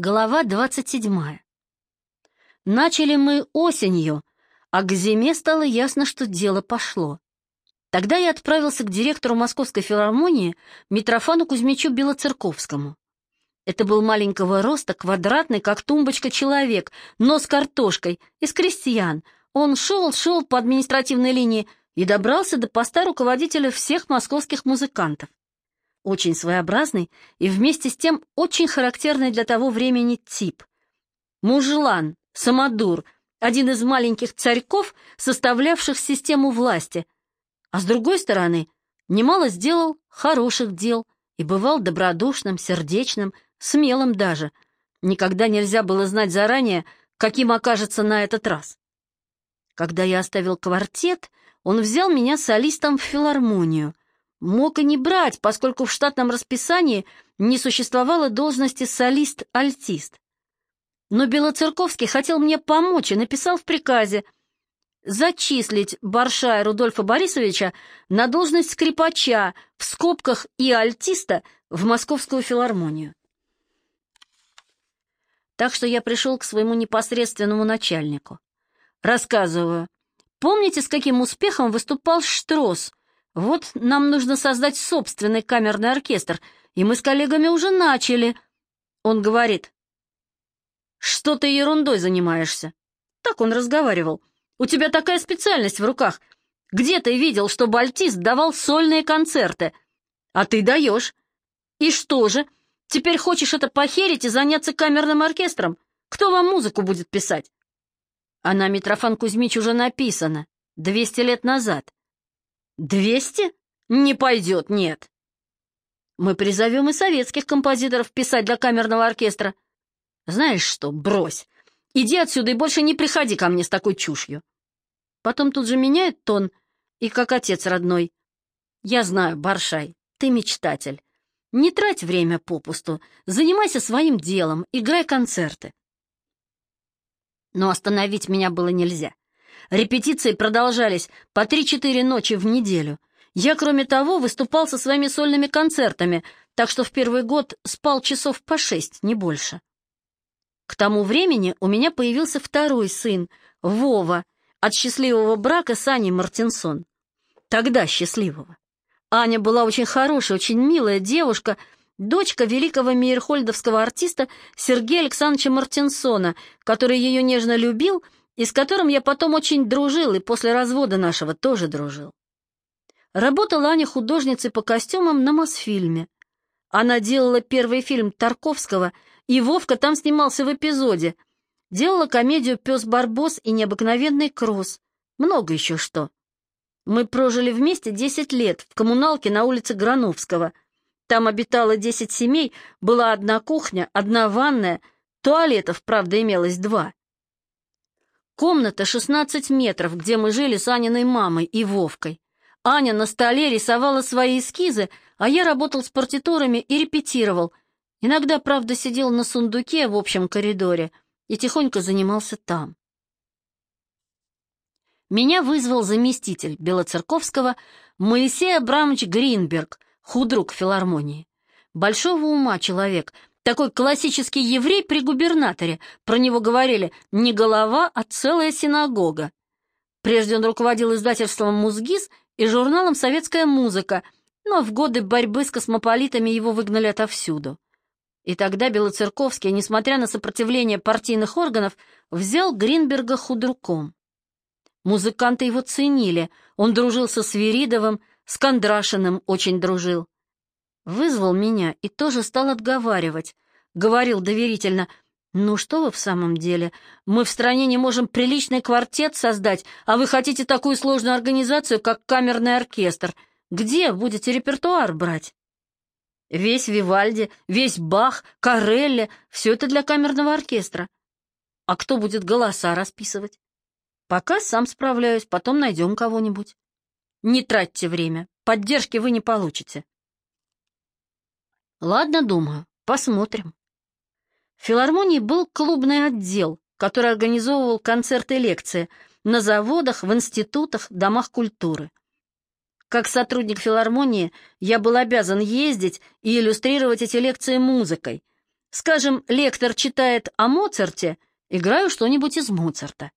Глава 27. Начали мы осенью, а к зиме стало ясно, что дело пошло. Тогда я отправился к директору Московской филармонии Митрофану Кузьмичу Белоцерковскому. Это был маленького роста, квадратный, как тумбочка, человек, но с картошкой, из крестьян. Он шел-шел по административной линии и добрался до поста руководителя всех московских музыкантов очень своеобразный и вместе с тем очень характерный для того времени тип. Мужлан, самодур, один из маленьких царьков, составлявших систему власти, а с другой стороны, немало сделал хороших дел и бывал добродушным, сердечным, смелым даже. Никогда нельзя было знать заранее, каким окажется на этот раз. Когда я оставил квартет, он взял меня солистом в филармонию, Мог и не брать, поскольку в штатном расписании не существовало должности солист-альтист. Но Белоцерковский хотел мне помочь и написал в приказе зачислить Баршая Рудольфа Борисовича на должность скрипача в скобках и альтиста в Московскую филармонию. Так что я пришел к своему непосредственному начальнику. Рассказываю. Помните, с каким успехом выступал Штросс вот нам нужно создать собственный камерный оркестр, и мы с коллегами уже начали. Он говорит, что ты ерундой занимаешься? Так он разговаривал. У тебя такая специальность в руках. Где ты видел, что бальтист давал сольные концерты? А ты даешь. И что же, теперь хочешь это похерить и заняться камерным оркестром? Кто вам музыку будет писать? Она, Митрофан Кузьмич, уже написана. Двести лет назад. Двести? Не пойдет, нет. Мы призовем и советских композиторов писать для камерного оркестра. Знаешь что, брось. Иди отсюда и больше не приходи ко мне с такой чушью. Потом тут же меняет тон, и как отец родной. Я знаю, Баршай, ты мечтатель. Не трать время попусту, занимайся своим делом, играй концерты. Но остановить меня было нельзя. Репетиции продолжались по 3-4 ночи в неделю. Я, кроме того, выступал со своими сольными концертами, так что в первый год спал часов по шесть, не больше. К тому времени у меня появился второй сын, Вова, от счастливого брака с Аней Мартинсон. Тогда счастливого. Аня была очень хорошая, очень милая девушка, дочка великого мейерхольдовского артиста Сергея Александровича Мартинсона, который ее нежно любил и с которым я потом очень дружил и после развода нашего тоже дружил. Работала Аня художницей по костюмам на Мосфильме. Она делала первый фильм Тарковского, и Вовка там снимался в эпизоде. Делала комедию «Пес Барбос» и «Необыкновенный кросс». Много еще что. Мы прожили вместе 10 лет в коммуналке на улице Грановского. Там обитало 10 семей, была одна кухня, одна ванная, туалетов, правда, имелось два. Комната 16 метров, где мы жили с Аниной мамой и Вовкой. Аня на столе рисовала свои эскизы, а я работал с партитурами и репетировал. Иногда, правда, сидел на сундуке в общем коридоре и тихонько занимался там. Меня вызвал заместитель Белоцерковского Моисей Абрамович Гринберг, худрук филармонии. Большого ума человек, такой классический еврей при губернаторе. Про него говорили не голова, а целая синагога. Прежде он руководил издательством «Музгиз» и журналом «Советская музыка», но в годы борьбы с космополитами его выгнали отовсюду. И тогда Белоцерковский, несмотря на сопротивление партийных органов, взял Гринберга худруком. Музыканты его ценили, он дружил со Свиридовым, с Кондрашиным очень дружил. Вызвал меня и тоже стал отговаривать. Говорил доверительно, «Ну что вы в самом деле? Мы в стране не можем приличный квартет создать, а вы хотите такую сложную организацию, как камерный оркестр. Где будете репертуар брать?» Весь Вивальди, весь Бах, Карелли — все это для камерного оркестра. А кто будет голоса расписывать? Пока сам справляюсь, потом найдем кого-нибудь. Не тратьте время, поддержки вы не получите. Ладно, думаю, посмотрим. В филармонии был клубный отдел, который организовывал концерты и лекции на заводах, в институтах, домах культуры. Как сотрудник филармонии я был обязан ездить и иллюстрировать эти лекции музыкой. Скажем, лектор читает о Моцарте, играю что-нибудь из Моцарта.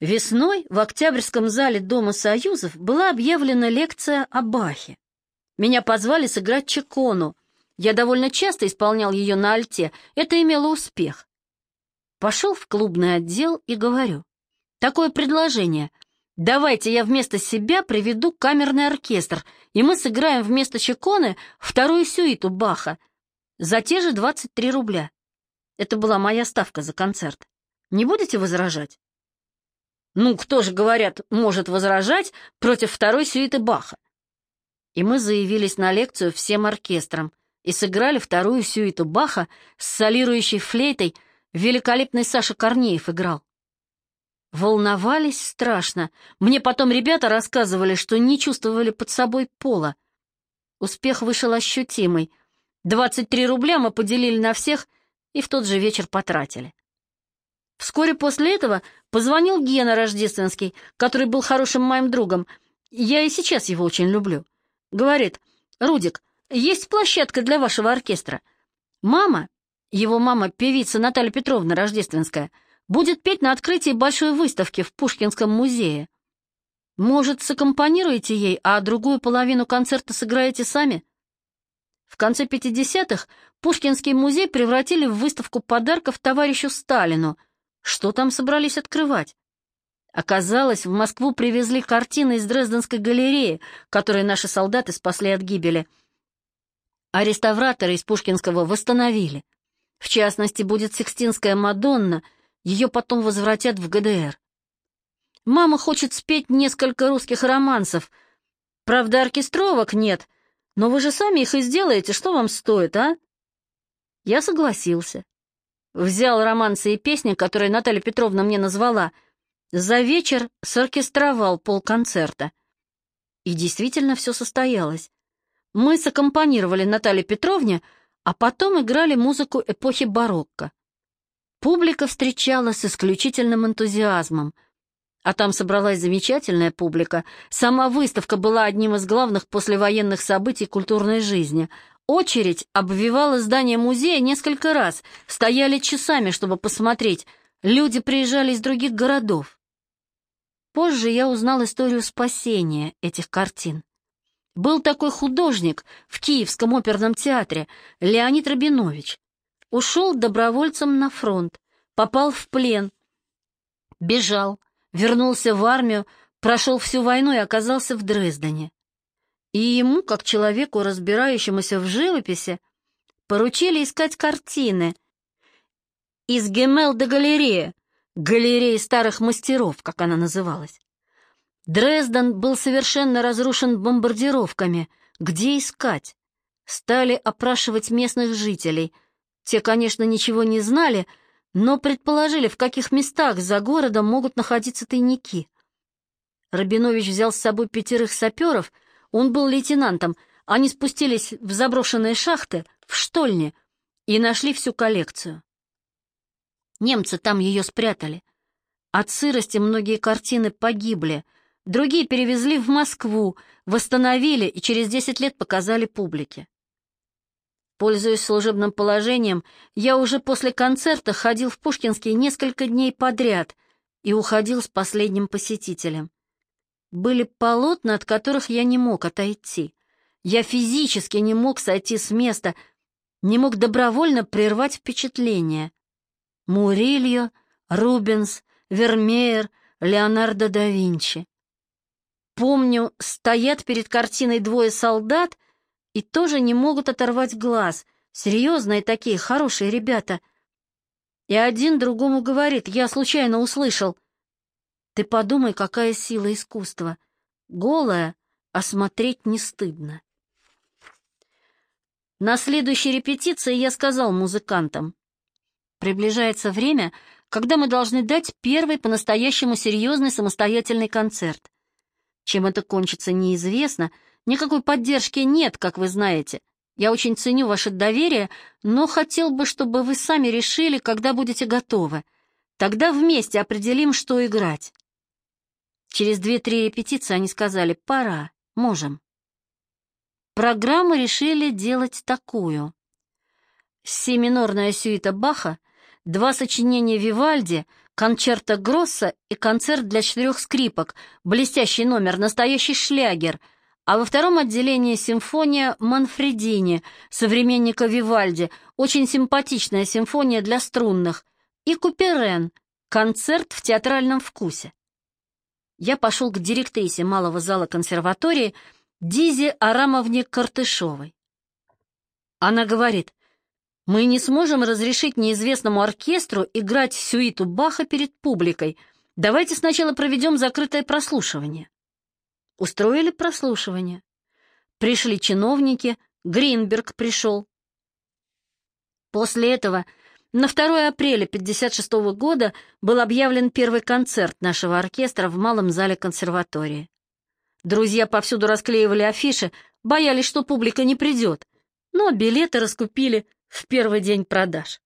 Весной в Октябрьском зале Дома Союзов была объявлена лекция о Бахе. Меня позвали сыграть Чекону. Я довольно часто исполнял ее на альте, это имело успех. Пошел в клубный отдел и говорю. Такое предложение. Давайте я вместо себя приведу камерный оркестр, и мы сыграем вместо Чеконы вторую сюиту Баха за те же 23 рубля. Это была моя ставка за концерт. Не будете возражать? Ну, кто же, говорят, может возражать против второй сюиты Баха? И мы заявились на лекцию всем оркестром и сыграли вторую сюиту Баха с солирующей флейтой, великолепный Саша Корнеев играл. Волновались страшно. Мне потом ребята рассказывали, что не чувствовали под собой пола. Успех вышел ощутимый. 23 рубля мы поделили на всех и в тот же вечер потратили. Вскоре после этого позвонил Гена Рождественский, который был хорошим моим другом. Я и сейчас его очень люблю. Говорит, «Рудик, есть площадка для вашего оркестра. Мама, его мама, певица Наталья Петровна Рождественская, будет петь на открытии большой выставки в Пушкинском музее. Может, саккомпанируете ей, а другую половину концерта сыграете сами?» В конце 50-х Пушкинский музей превратили в выставку подарков товарищу Сталину — что там собрались открывать? Оказалось, в Москву привезли картины из Дрезденской галереи, которые наши солдаты спасли от гибели. А реставраторы из Пушкинского восстановили. В частности, будет Сикстинская Мадонна, ее потом возвратят в ГДР. Мама хочет спеть несколько русских романсов. Правда, оркестровок нет, но вы же сами их и сделаете, что вам стоит, а? Я согласился. Взял романсы и песни, которые Наталья Петровна мне назвала. За вечер соркестровал полконцерта. И действительно все состоялось. Мы саккомпанировали Наталье Петровне, а потом играли музыку эпохи барокко. Публика встречала с исключительным энтузиазмом. А там собралась замечательная публика. Сама выставка была одним из главных послевоенных событий культурной жизни. Очередь обвивала здание музея несколько раз, стояли часами, чтобы посмотреть. Люди приезжали из других городов. Позже я узнал историю спасения этих картин. Был такой художник в Киевском оперном театре, Леонид Рабинович. Ушел добровольцем на фронт, попал в плен, бежал, вернулся в армию, прошел всю войну и оказался в Дрездене и ему, как человеку, разбирающемуся в живописи, поручили искать картины из Гемел до галереи, галереи старых мастеров, как она называлась. Дрезден был совершенно разрушен бомбардировками. Где искать? Стали опрашивать местных жителей. Те, конечно, ничего не знали, но предположили, в каких местах за городом могут находиться тайники. Рабинович взял с собой пятерых саперов — он был лейтенантом. Они спустились в заброшенные шахты, в штольне, и нашли всю коллекцию. Немцы там ее спрятали. От сырости многие картины погибли, другие перевезли в Москву, восстановили и через 10 лет показали публике. Пользуясь служебным положением, я уже после концерта ходил в Пушкинский несколько дней подряд и уходил с последним посетителем были полотна, от которых я не мог отойти. Я физически не мог сойти с места, не мог добровольно прервать впечатление. Мурильо, Рубенс, Вермеер, Леонардо да Винчи. Помню, стоят перед картиной двое солдат и тоже не могут оторвать глаз. Серьезные такие, хорошие ребята. И один другому говорит, я случайно услышал — ты подумай, какая сила искусства. Голая, а смотреть не стыдно. На следующей репетиции я сказал музыкантам. Приближается время, когда мы должны дать первый по-настоящему серьезный самостоятельный концерт. Чем это кончится, неизвестно. Никакой поддержки нет, как вы знаете. Я очень ценю ваше доверие, но хотел бы, чтобы вы сами решили, когда будете готовы. Тогда вместе определим, что играть. Через две-три репетиции они сказали «пора, можем». Программу решили делать такую. Си-минорная сюита Баха, два сочинения Вивальди, концерта Гросса и концерт для четырех скрипок, блестящий номер, настоящий шлягер, а во втором отделении симфония Манфредини, современника Вивальди, очень симпатичная симфония для струнных, и Куперен, концерт в театральном вкусе. Я пошел к директрисе малого зала консерватории Дизе Арамовне Картышовой. Она говорит, мы не сможем разрешить неизвестному оркестру играть сюиту Баха перед публикой. Давайте сначала проведем закрытое прослушивание. Устроили прослушивание. Пришли чиновники, Гринберг пришел. После этого на 2 апреля 1956 года был объявлен первый концерт нашего оркестра в малом зале консерватории. Друзья повсюду расклеивали афиши, боялись, что публика не придет, но билеты раскупили в первый день продаж.